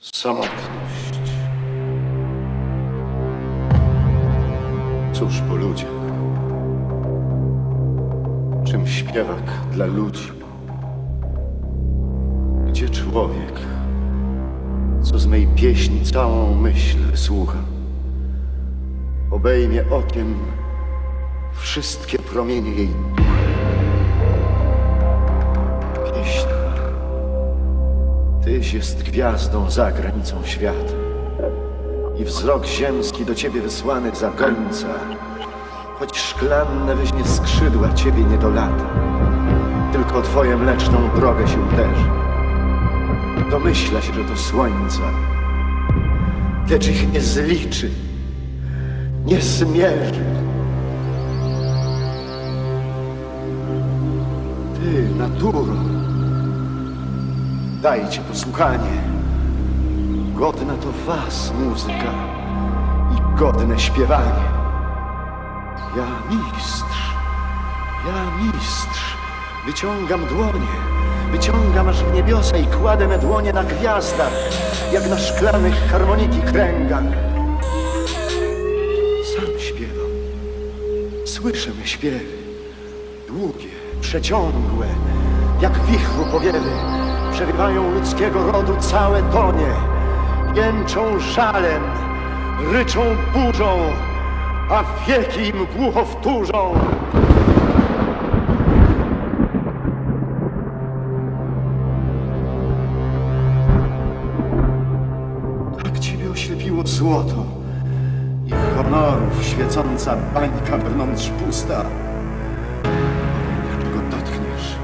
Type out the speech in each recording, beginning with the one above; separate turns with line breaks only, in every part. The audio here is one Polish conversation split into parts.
Samotność. Cóż po ludziach? Czym śpiewak dla ludzi? Gdzie człowiek, co z mej pieśni całą myśl słucha? Obejmie okiem wszystkie promienie jej ducha. Pieśń. Tyś jest gwiazdą za granicą świata. I wzrok ziemski do ciebie wysłany za gońca, choć szklanne weźmie skrzydła ciebie nie dolata, tylko twoje mleczną drogę się uderzy. Domyśla się, że to słońca, lecz ich nie zliczy, nie zmierzy. Ty, naturo, dajcie posłuchanie. Godna to was muzyka i godne śpiewanie. Ja mistrz, ja mistrz, wyciągam dłonie, wyciągam aż w niebiosa i kładę me dłonie na gwiazdach, jak na szklanych harmoniki kręgach. Sam śpiewam, słyszę me śpiewy, długie, przeciągłe, jak wichru powiewy, przerywają ludzkiego rodu całe tonie, jęczą żalem, ryczą burzą, a wieki im głucho wtórzą. Tak ciebie oślepiło złoto i honorów świecąca bańka wewnątrz pusta. Czego dotkniesz,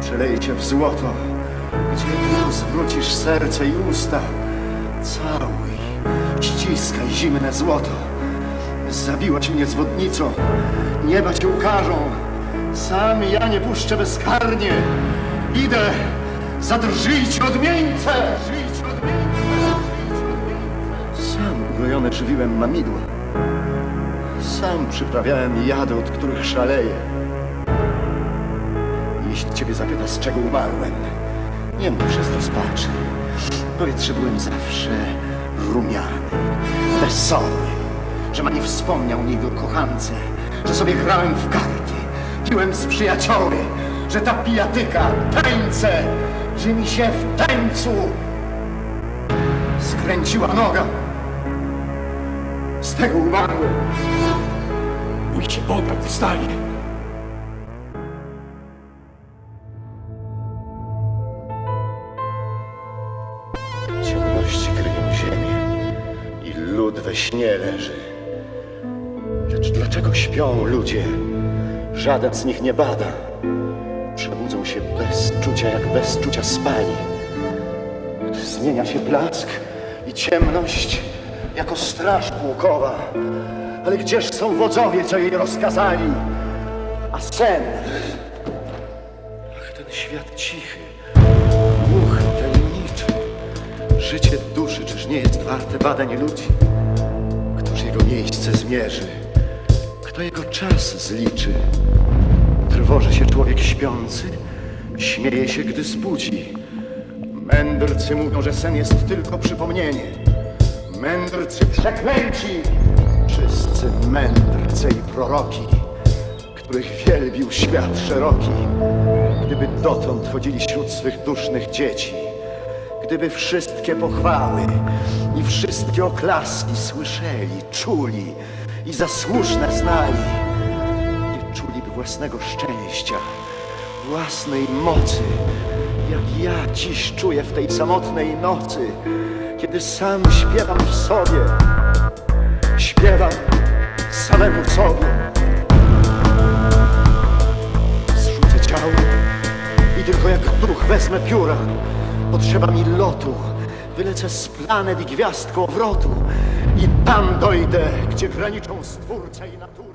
przeleje cię w złoto, gdzie tu zwrócisz serce i usta. Całuj, ściskaj zimne złoto. Zabiłaś mnie zwodnicą, nieba cię ukażą. Sam ja nie puszczę bezkarnie. Idę, zadrżyjcie odmieńce! Zadrżyjcie odmieńce! Sam ugnojone żywiłem mamidła. Sam przyprawiałem jady, od których szaleję. Jeśli ciebie zapyta, z czego umarłem, nie mów przez rozpaczy. Powiedz, że byłem zawsze rumiany, wesoły, że ma nie wspomniał nigdy o kochance, że sobie grałem w karty, piłem z przyjacioły, że ta pijatyka, tańce, że mi się w tańcu skręciła noga. Z tego umarłem.
Bój się Boga, wystanie.
Śnie leży. Lecz dlaczego śpią ludzie? Żaden z nich nie bada. Przebudzą się bez czucia, jak bez czucia spani. Zmienia się blask i ciemność jako straż pułkowa. Ale gdzież są wodzowie, co jej rozkazali? A sen? Ach, ten świat cichy, głuchy, tajemniczy. Życie duszy, czyż nie jest warte badań ludzi? Jego miejsce zmierzy? Kto jego czas zliczy? Trwoży się człowiek śpiący, śmieje się, gdy zbudzi. Mędrcy mówią, że sen jest tylko przypomnienie. Mędrcy przeklęci, wszyscy mędrcy i proroki, których wielbił świat szeroki, gdyby dotąd chodzili wśród swych dusznych dzieci. Gdyby wszystkie pochwały i wszystkie oklaski słyszeli, czuli i zasłużne znali, nie czuliby własnego szczęścia, własnej mocy, jak ja dziś czuję w tej samotnej nocy, kiedy sam śpiewam w sobie, śpiewam samemu sobie. Zrzucę ciało i tylko jak duch wezmę pióra. Potrzeba mi lotu. Wylecę z planet i gwiazd kołowrotu. I tam dojdę, gdzie graniczą stwórca i natura.